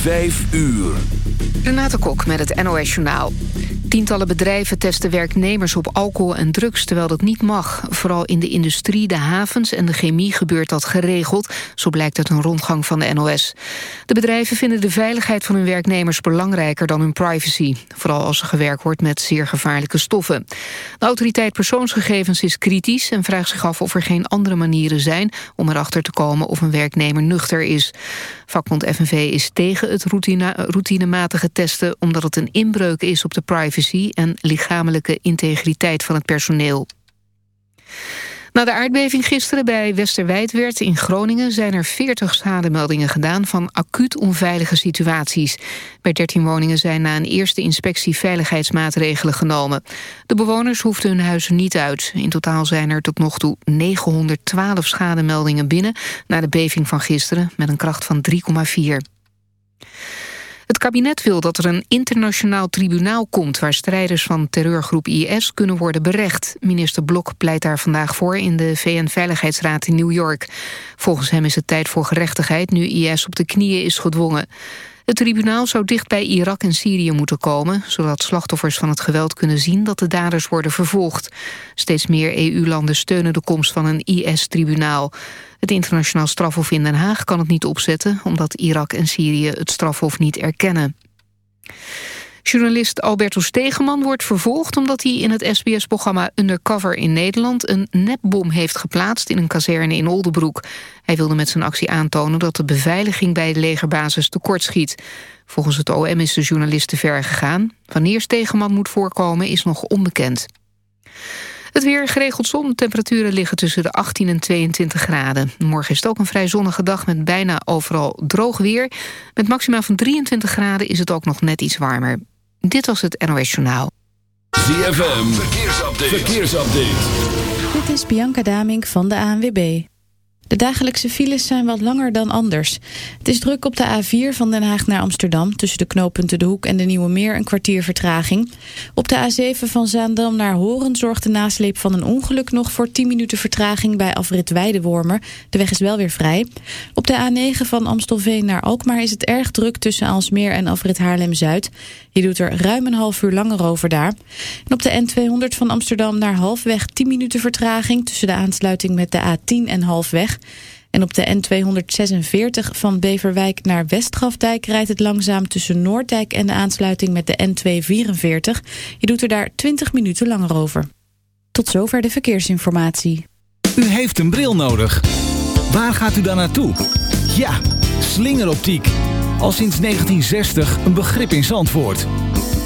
Vijf uur. Renate Kok met het NOS Journaal. Tientallen bedrijven testen werknemers op alcohol en drugs... terwijl dat niet mag. Vooral in de industrie, de havens en de chemie gebeurt dat geregeld. Zo blijkt uit een rondgang van de NOS. De bedrijven vinden de veiligheid van hun werknemers... belangrijker dan hun privacy. Vooral als er gewerkt wordt met zeer gevaarlijke stoffen. De autoriteit persoonsgegevens is kritisch... en vraagt zich af of er geen andere manieren zijn... om erachter te komen of een werknemer nuchter is. Vakbond FNV is tegen het routine, routinematige testen... omdat het een inbreuk is op de privacy... en lichamelijke integriteit van het personeel. Na de aardbeving gisteren bij Westerwijdwerd in Groningen... zijn er 40 schademeldingen gedaan van acuut onveilige situaties. Bij 13 woningen zijn na een eerste inspectie veiligheidsmaatregelen genomen. De bewoners hoefden hun huizen niet uit. In totaal zijn er tot nog toe 912 schademeldingen binnen... na de beving van gisteren met een kracht van 3,4. Het kabinet wil dat er een internationaal tribunaal komt... waar strijders van terreurgroep IS kunnen worden berecht. Minister Blok pleit daar vandaag voor in de VN-veiligheidsraad in New York. Volgens hem is het tijd voor gerechtigheid nu IS op de knieën is gedwongen. Het tribunaal zou dicht bij Irak en Syrië moeten komen... zodat slachtoffers van het geweld kunnen zien dat de daders worden vervolgd. Steeds meer EU-landen steunen de komst van een IS-tribunaal. Het internationaal strafhof in Den Haag kan het niet opzetten... omdat Irak en Syrië het strafhof niet erkennen. Journalist Alberto Stegeman wordt vervolgd omdat hij in het SBS-programma Undercover in Nederland een nepbom heeft geplaatst in een kazerne in Oldenbroek. Hij wilde met zijn actie aantonen dat de beveiliging bij de legerbasis tekortschiet. Volgens het OM is de journalist te ver gegaan. Wanneer Stegeman moet voorkomen is nog onbekend. Het weer geregeld zon. Temperaturen liggen tussen de 18 en 22 graden. Morgen is het ook een vrij zonnige dag met bijna overal droog weer. Met maxima van 23 graden is het ook nog net iets warmer. Dit was het NOS Journaal. ZFM, verkeersupdate. verkeersupdate. Dit is Bianca Damink van de ANWB. De dagelijkse files zijn wat langer dan anders. Het is druk op de A4 van Den Haag naar Amsterdam... tussen de knooppunten De Hoek en de Nieuwe Meer een kwartier vertraging. Op de A7 van Zaandam naar Horen zorgt de nasleep van een ongeluk... nog voor 10 minuten vertraging bij afrit Weidewormer. De weg is wel weer vrij. Op de A9 van Amstelveen naar Alkmaar is het erg druk... tussen Alsmeer en afrit Haarlem-Zuid. Je doet er ruim een half uur langer over daar. En op de N200 van Amsterdam naar Halfweg 10 minuten vertraging... tussen de aansluiting met de A10 en Halfweg... En op de N246 van Beverwijk naar Westgrafdijk rijdt het langzaam tussen Noorddijk en de aansluiting met de N244. Je doet er daar 20 minuten langer over. Tot zover de verkeersinformatie. U heeft een bril nodig. Waar gaat u dan naartoe? Ja, slingeroptiek. Al sinds 1960 een begrip in Zandvoort.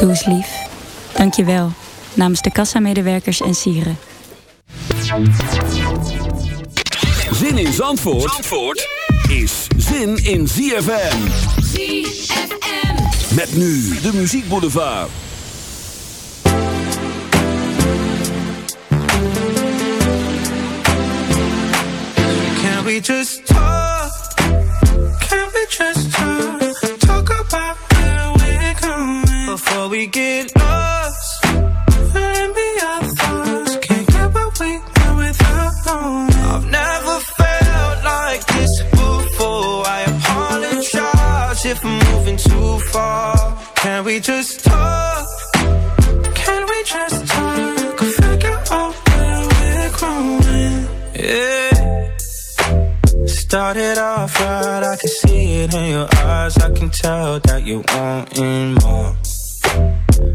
Doe eens lief. Dank je wel. Namens de kassamedewerkers en sieren. Zin in Zandvoort, Zandvoort is zin in ZFM. ZFM. Met nu de muziekboulevard. Can we just talk? Can we just talk? Talk about before we get lost. Let me our thoughts. Can't get what we want without knowing. I've never felt like this before. I apologize if I'm moving too far. Can we just talk? Can we just talk? Figure out where we're growing. Yeah. Started off right, I can see it in your eyes. I can tell that you wanting more.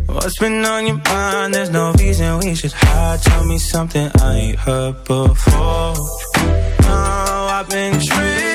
What's been on your mind? There's no reason we should hide. Tell me something I ain't heard before. Oh, I've been dreaming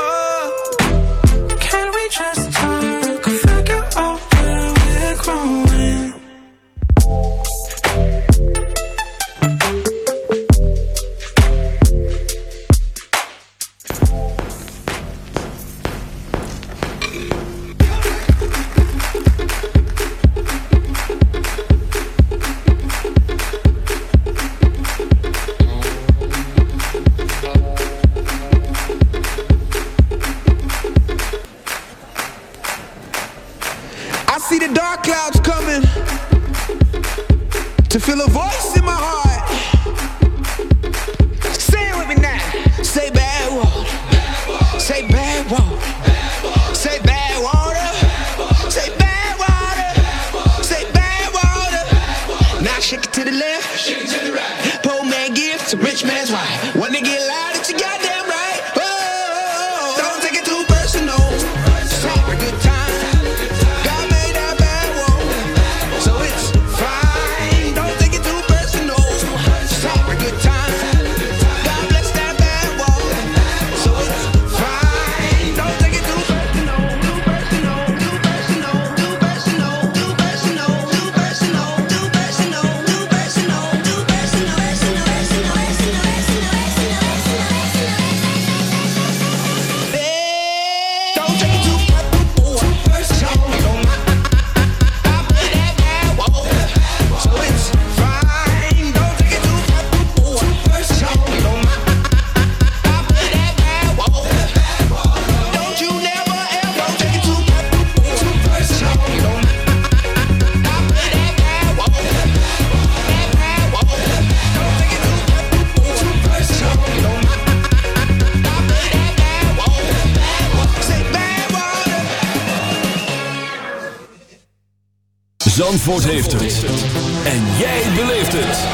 Zandvoort heeft het. En jij beleeft het.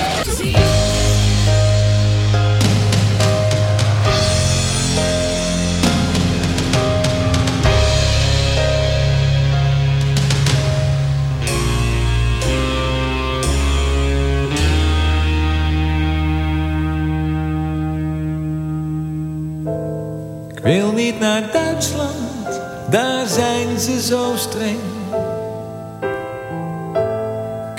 wil niet naar Duitsland, daar zijn ze zo streng.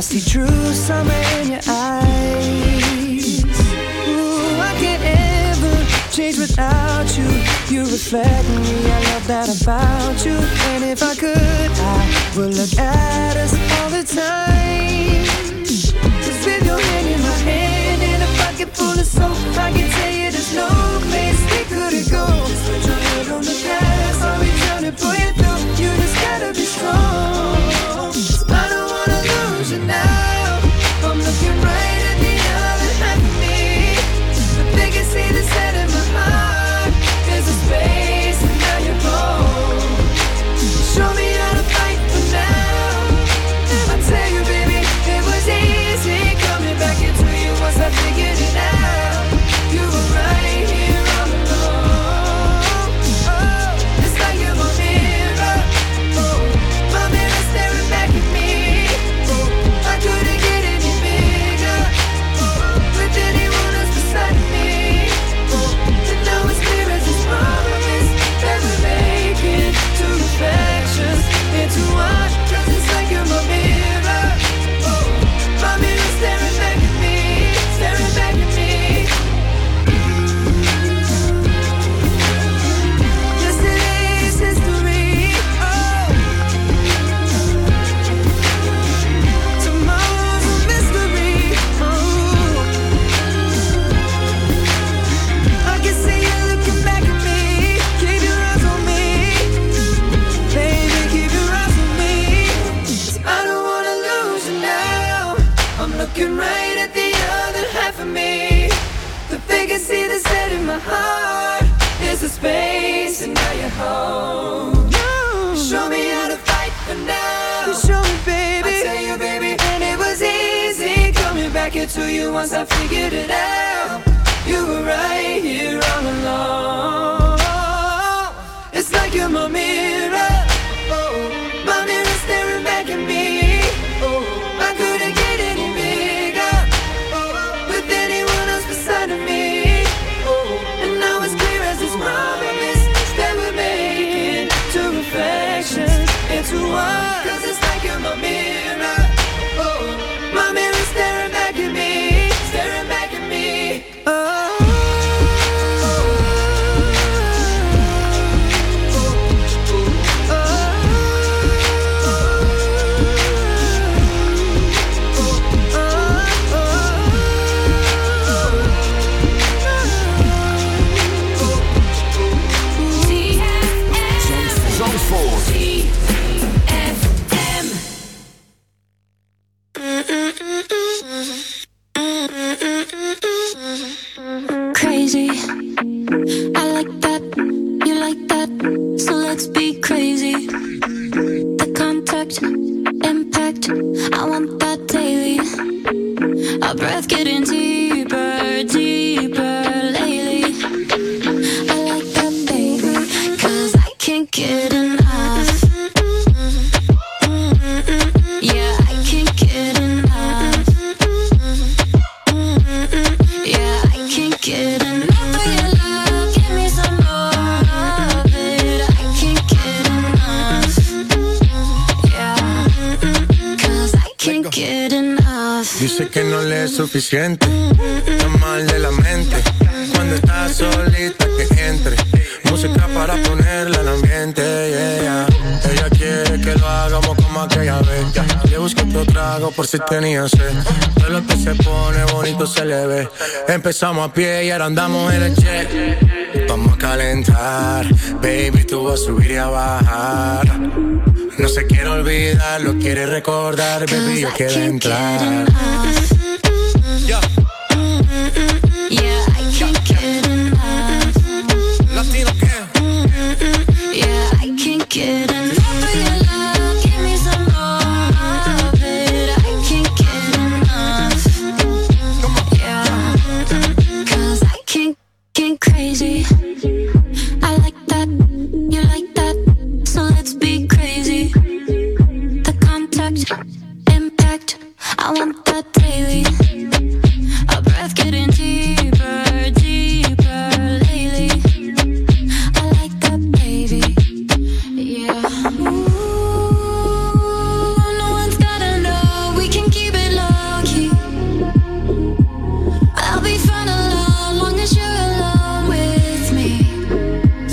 I see true summer in your eyes. Ooh, I can't ever change without you. You reflect me, I love that about you. And if I could, I would look at us all the time. Just with your hand in my hand and a pocket full of soap, I can tell you there's no place we could go. Just put your head on the past, I'll be trying to put I want that daily. A breath getting deep. suficiente. Está mal de la mente. Cuando estás solita que entre. Música para ponerla en ambiente. Yeah. Ella quiere que lo hagamos como aquella vez. Le busqué otro trago por si tenía sed. De lo que se pone bonito se le ve. Empezamos a pie y ahora andamos en el check. Vamos a calentar, baby, tú vas a subir y a bajar. No se quiere olvidar, lo quiere recordar, baby, yo quiero entrar.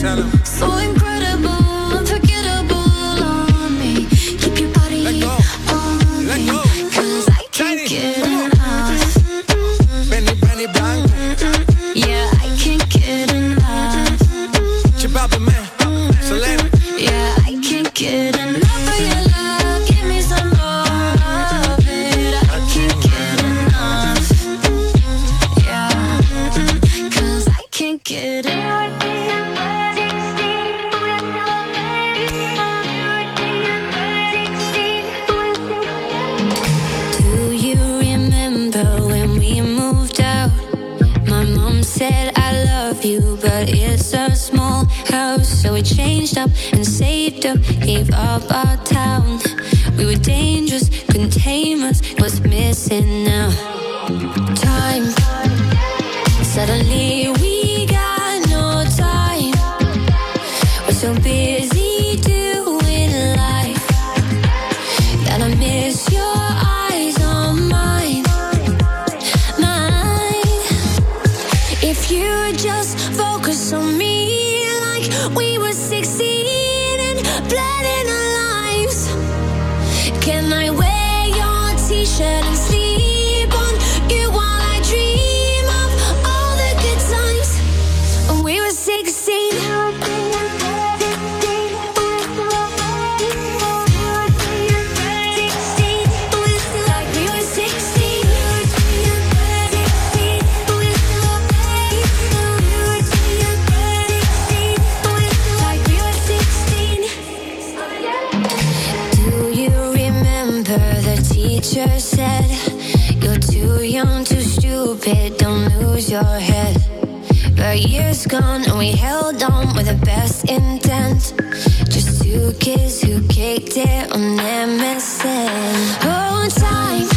tell him. So incredible. teacher said, You're too young, too stupid, don't lose your head. But years gone, and we held on with the best intent. Just two kids who kicked it on MSN. Oh, time.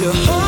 your heart.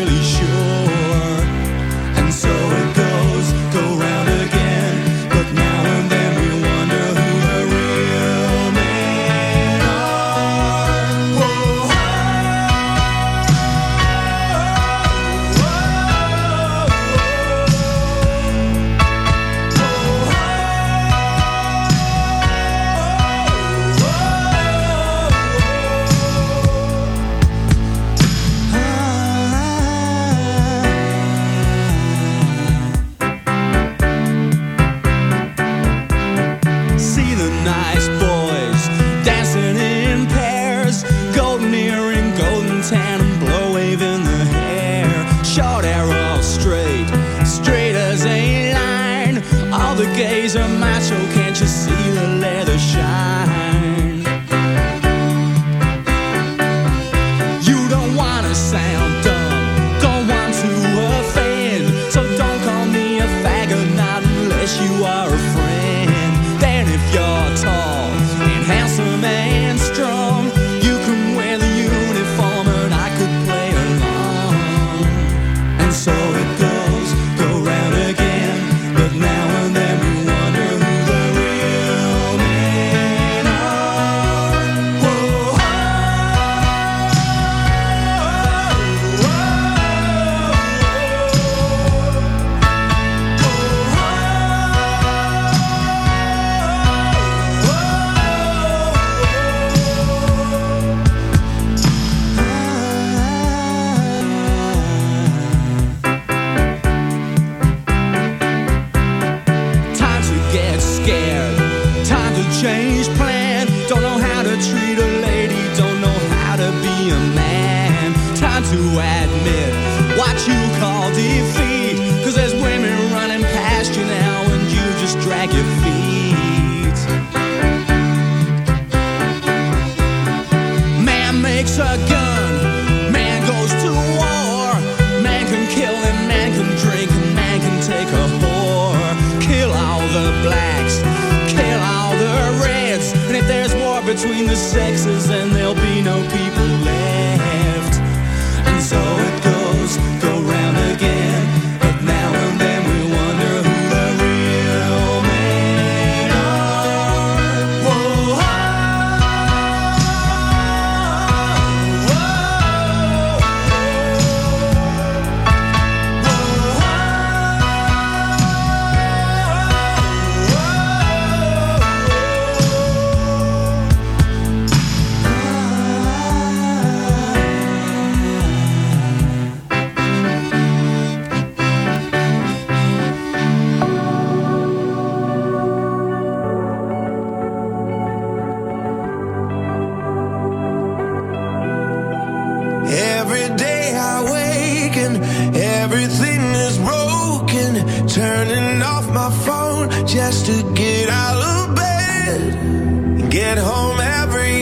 turning off my phone just to get out of bed. Get home every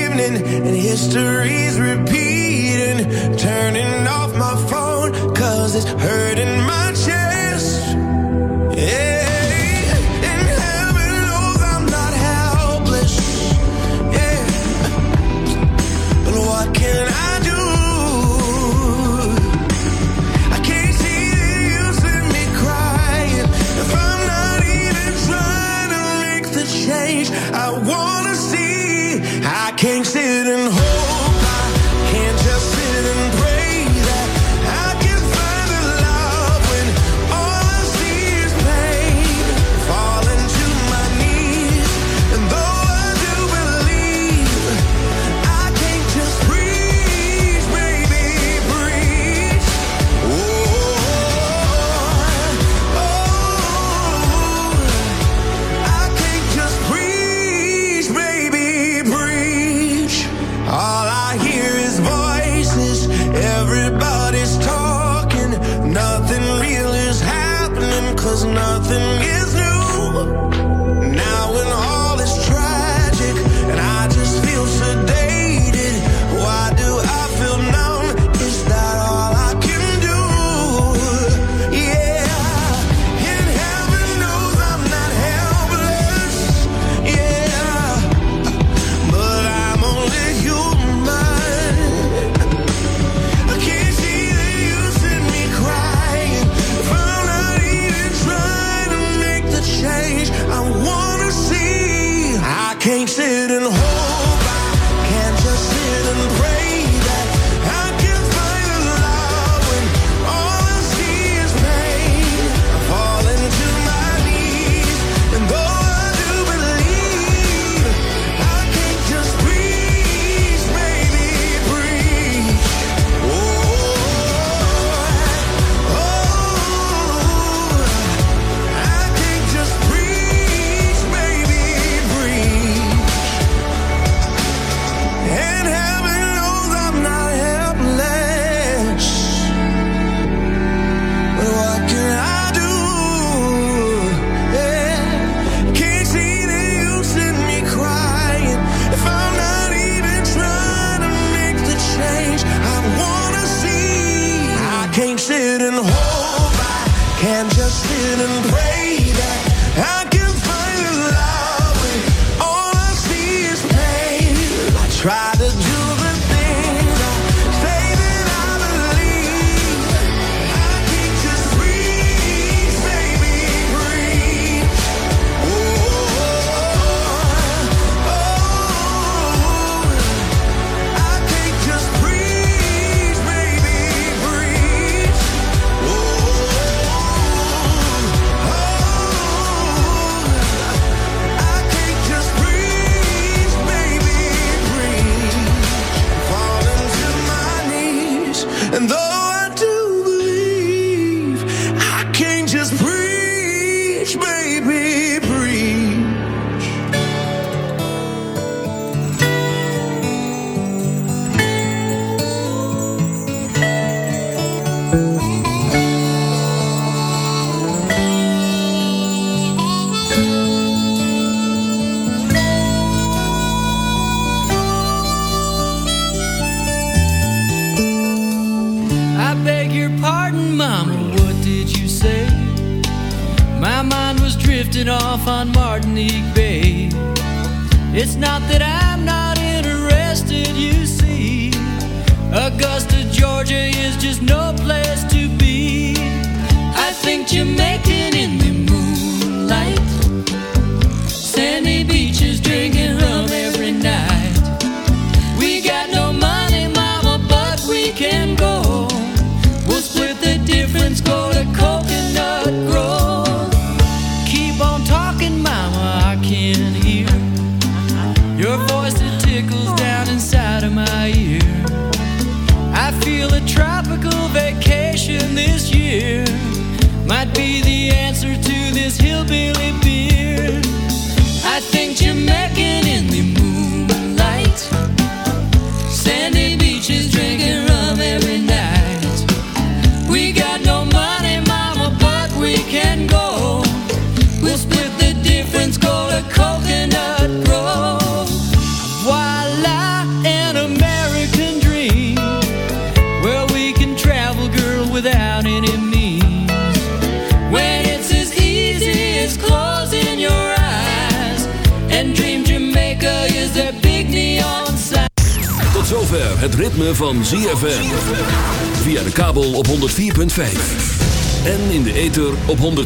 evening and history's repeating. Turning off my phone cause it's hurting my